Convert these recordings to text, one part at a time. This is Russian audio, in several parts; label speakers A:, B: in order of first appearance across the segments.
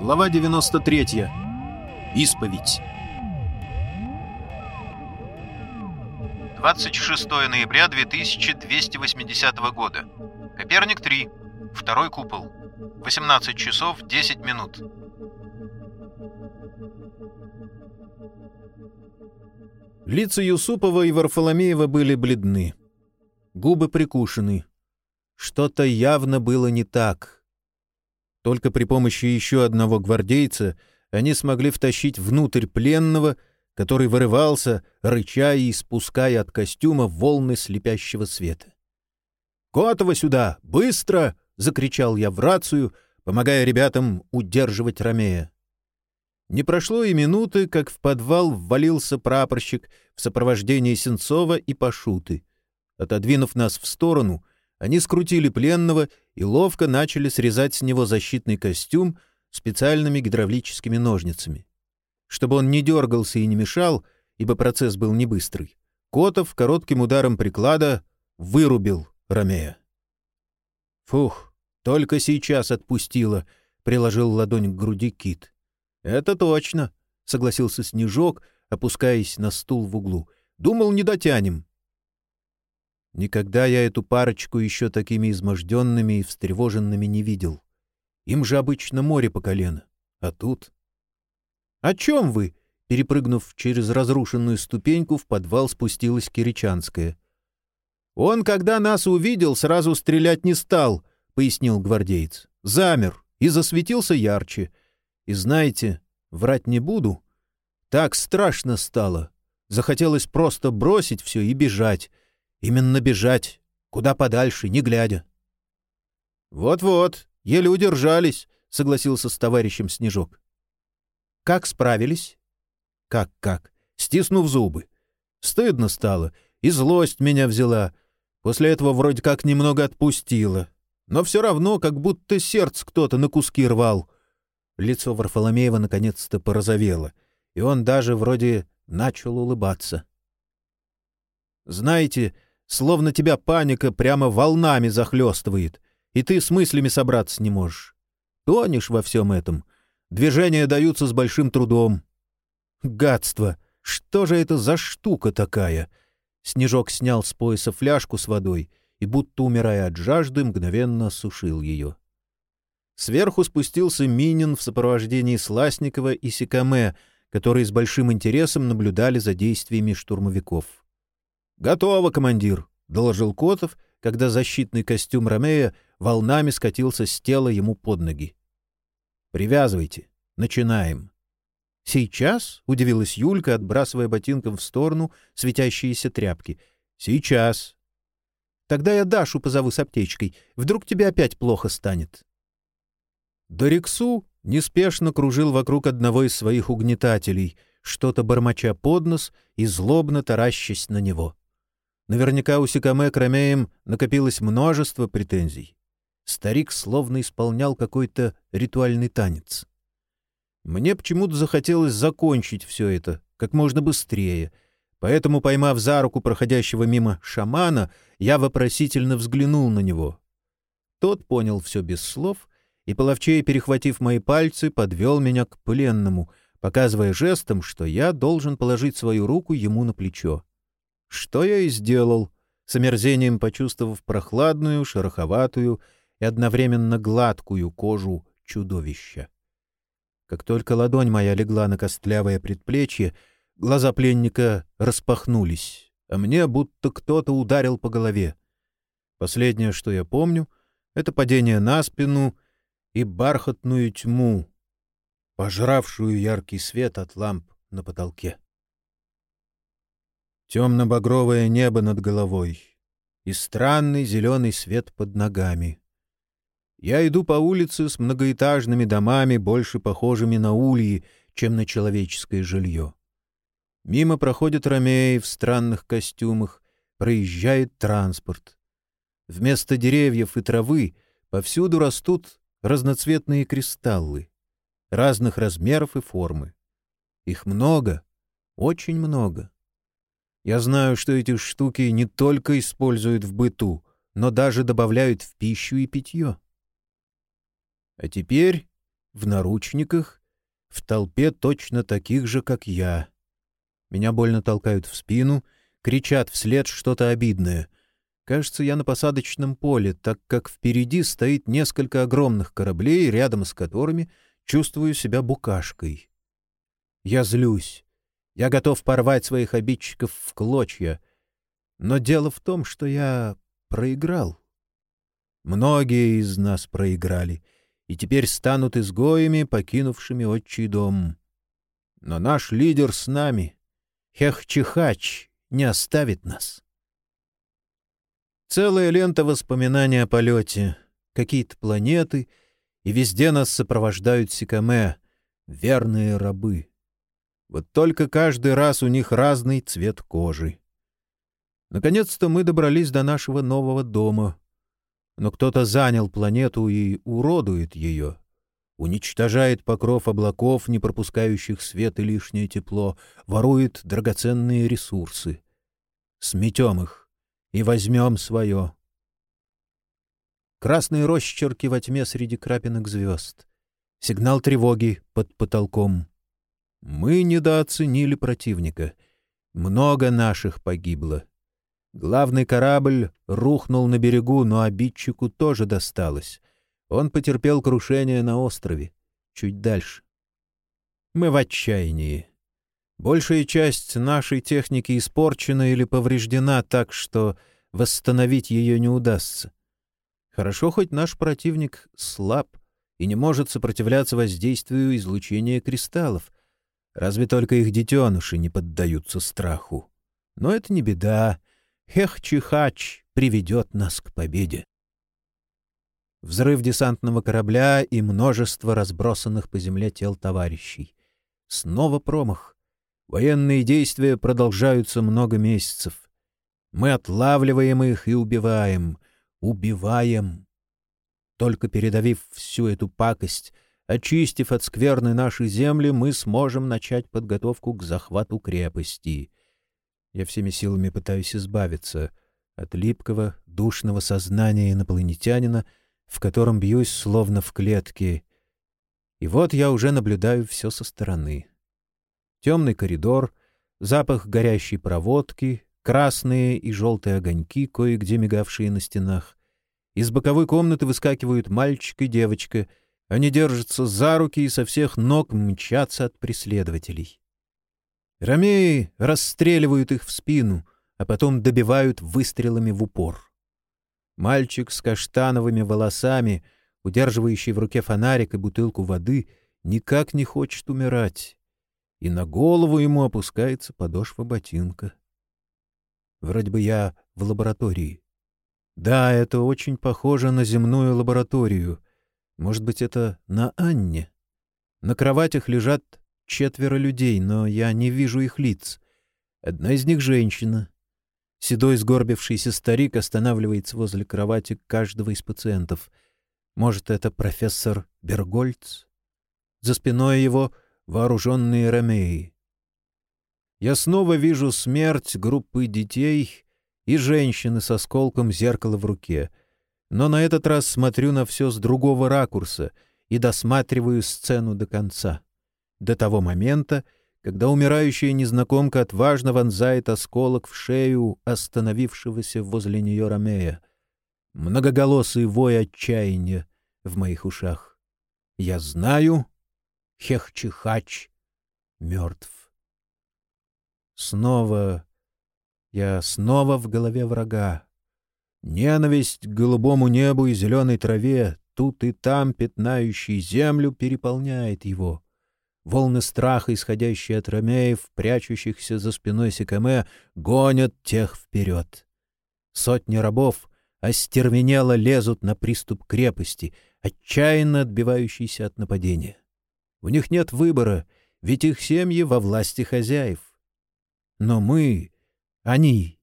A: Глава 93. Исповедь.
B: 26 ноября 2280 года. Коперник 3. Второй купол. 18 часов 10 минут.
A: Лица Юсупова и Варфоломеева были бледны. Губы прикушены. Что-то явно было не так. Только при помощи еще одного гвардейца они смогли втащить внутрь пленного, который вырывался, рыча и испуская от костюма волны слепящего света. «Котова сюда! Быстро!» — закричал я в рацию, помогая ребятам удерживать Ромея. Не прошло и минуты, как в подвал ввалился прапорщик в сопровождении Сенцова и Пашуты. Отодвинув нас в сторону, они скрутили пленного и ловко начали срезать с него защитный костюм специальными гидравлическими ножницами. Чтобы он не дергался и не мешал, ибо процесс был не быстрый, Котов коротким ударом приклада вырубил Ромея. «Фух, только сейчас отпустила», — приложил ладонь к груди Кит. «Это точно», — согласился Снежок, опускаясь на стул в углу. «Думал, не дотянем». Никогда я эту парочку еще такими изможденными и встревоженными не видел. Им же обычно море по колено. А тут... — О чем вы? — перепрыгнув через разрушенную ступеньку, в подвал спустилась Киричанская. — Он, когда нас увидел, сразу стрелять не стал, — пояснил гвардеец. — Замер и засветился ярче. И знаете, врать не буду. Так страшно стало. Захотелось просто бросить все и бежать. Именно бежать, куда подальше, не глядя. «Вот-вот, еле удержались», — согласился с товарищем Снежок. «Как справились?» «Как-как?» Стиснув зубы. Стыдно стало, и злость меня взяла. После этого вроде как немного отпустила. Но все равно, как будто сердце кто-то на куски рвал. Лицо Варфоломеева наконец-то порозовело, и он даже вроде начал улыбаться. «Знаете, словно тебя паника прямо волнами захлестывает, и ты с мыслями собраться не можешь. Тонешь во всем этом. Движения даются с большим трудом. Гадство! Что же это за штука такая? Снежок снял с пояса фляжку с водой и, будто умирая от жажды, мгновенно осушил ее. Сверху спустился Минин в сопровождении Сласникова и Сикаме, которые с большим интересом наблюдали за действиями штурмовиков. «Готово, командир», — доложил Котов, когда защитный костюм Ромея волнами скатился с тела ему под ноги. «Привязывайте. Начинаем». «Сейчас?» — удивилась Юлька, отбрасывая ботинком в сторону светящиеся тряпки. «Сейчас». «Тогда я Дашу позову с аптечкой. Вдруг тебе опять плохо станет». Дориксу неспешно кружил вокруг одного из своих угнетателей, что-то бормоча под нос и злобно таращась на него. Наверняка у Сикаме к Ромеям накопилось множество претензий. Старик словно исполнял какой-то ритуальный танец. Мне почему-то захотелось закончить все это как можно быстрее, поэтому, поймав за руку проходящего мимо шамана, я вопросительно взглянул на него. Тот понял все без слов и, половчее перехватив мои пальцы, подвел меня к пленному, показывая жестом, что я должен положить свою руку ему на плечо. Что я и сделал, с омерзением почувствовав прохладную, шероховатую и одновременно гладкую кожу чудовища. Как только ладонь моя легла на костлявое предплечье, глаза пленника распахнулись, а мне будто кто-то ударил по голове. Последнее, что я помню, — это падение на спину и бархатную тьму, пожравшую яркий свет от ламп на потолке. Темно-багровое небо над головой и странный зеленый свет под ногами. Я иду по улице с многоэтажными домами, больше похожими на ульи, чем на человеческое жилье. Мимо проходят ромеи в странных костюмах, проезжает транспорт. Вместо деревьев и травы повсюду растут разноцветные кристаллы, разных размеров и формы. Их много, очень много. Я знаю, что эти штуки не только используют в быту, но даже добавляют в пищу и питье. А теперь в наручниках, в толпе точно таких же, как я. Меня больно толкают в спину, кричат вслед что-то обидное. Кажется, я на посадочном поле, так как впереди стоит несколько огромных кораблей, рядом с которыми чувствую себя букашкой. Я злюсь. Я готов порвать своих обидчиков в клочья. Но дело в том, что я проиграл. Многие из нас проиграли и теперь станут изгоями, покинувшими отчий дом. Но наш лидер с нами, Хехчихач, не оставит нас. Целая лента воспоминаний о полете, какие-то планеты, и везде нас сопровождают Сикаме, верные рабы. Вот только каждый раз у них разный цвет кожи. Наконец-то мы добрались до нашего нового дома. Но кто-то занял планету и уродует ее. Уничтожает покров облаков, не пропускающих свет и лишнее тепло, ворует драгоценные ресурсы. Сметем их и возьмем свое. Красные росчерки во тьме среди крапинок звезд. Сигнал тревоги под потолком. Мы недооценили противника. Много наших погибло. Главный корабль рухнул на берегу, но обидчику тоже досталось. Он потерпел крушение на острове, чуть дальше. Мы в отчаянии. Большая часть нашей техники испорчена или повреждена так, что восстановить ее не удастся. Хорошо, хоть наш противник слаб и не может сопротивляться воздействию излучения кристаллов. Разве только их детеныши не поддаются страху. Но это не беда. Хех-Чихач приведет нас к победе. Взрыв десантного корабля и множество разбросанных по земле тел товарищей. Снова промах. Военные действия продолжаются много месяцев. Мы отлавливаем их и убиваем. Убиваем. Только передавив всю эту пакость, очистив от скверны наши земли, мы сможем начать подготовку к захвату крепости — я всеми силами пытаюсь избавиться от липкого, душного сознания инопланетянина, в котором бьюсь словно в клетке. И вот я уже наблюдаю все со стороны. Темный коридор, запах горящей проводки, красные и желтые огоньки, кое-где мигавшие на стенах. Из боковой комнаты выскакивают мальчик и девочка. Они держатся за руки и со всех ног мчатся от преследователей. Ромеи расстреливают их в спину, а потом добивают выстрелами в упор. Мальчик с каштановыми волосами, удерживающий в руке фонарик и бутылку воды, никак не хочет умирать, и на голову ему опускается подошва ботинка. Вроде бы я в лаборатории. Да, это очень похоже на земную лабораторию. Может быть, это на Анне. На кроватях лежат четверо людей, но я не вижу их лиц. Одна из них — женщина. Седой сгорбившийся старик останавливается возле кровати каждого из пациентов. Может, это профессор Бергольц? За спиной его вооруженные ромеи. Я снова вижу смерть группы детей и женщины с осколком зеркала в руке, но на этот раз смотрю на все с другого ракурса и досматриваю сцену до конца до того момента, когда умирающая незнакомка отважно вонзает осколок в шею остановившегося возле нее Ромея. Многоголосый вой отчаяния в моих ушах. Я знаю, Хехчихач мертв. Снова, я снова в голове врага. Ненависть к голубому небу и зеленой траве, тут и там пятнающей землю, переполняет его. Волны страха, исходящие от ромеев, прячущихся за спиной Сикаме, гонят тех вперед. Сотни рабов остервенело лезут на приступ крепости, отчаянно отбивающиеся от нападения. У них нет выбора, ведь их семьи во власти хозяев. Но мы, они,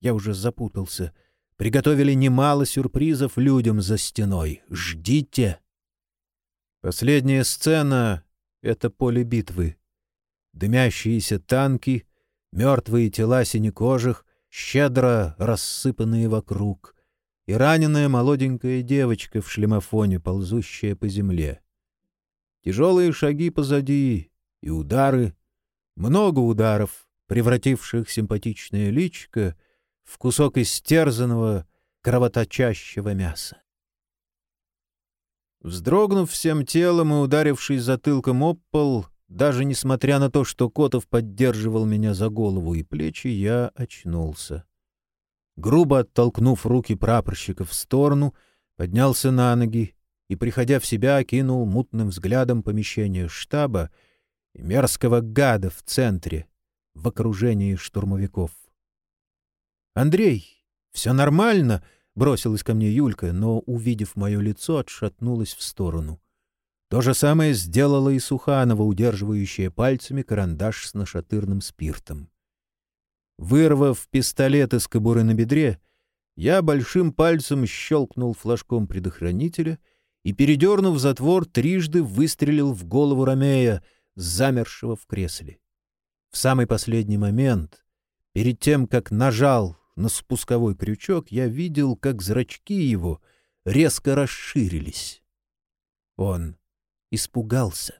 A: я уже запутался, приготовили немало сюрпризов людям за стеной. Ждите! Последняя сцена это поле битвы. Дымящиеся танки, мертвые тела синекожих, щедро рассыпанные вокруг, и раненая молоденькая девочка в шлемофоне, ползущая по земле. Тяжелые шаги позади и удары, много ударов, превративших симпатичное личико в кусок истерзанного, кровоточащего мяса. Вздрогнув всем телом и ударившись затылком об пол, даже несмотря на то, что Котов поддерживал меня за голову и плечи, я очнулся. Грубо оттолкнув руки прапорщика в сторону, поднялся на ноги и, приходя в себя, окинул мутным взглядом помещение штаба и мерзкого гада в центре, в окружении штурмовиков. «Андрей, все нормально?» — бросилась ко мне Юлька, но, увидев мое лицо, отшатнулась в сторону. То же самое сделала и Суханова, удерживающая пальцами карандаш с нашатырным спиртом. Вырвав пистолет из кобуры на бедре, я большим пальцем щелкнул флажком предохранителя и, передернув затвор, трижды выстрелил в голову Ромея, замершего в кресле. В самый последний момент, перед тем, как нажал на спусковой крючок, я видел, как зрачки его резко расширились. Он испугался.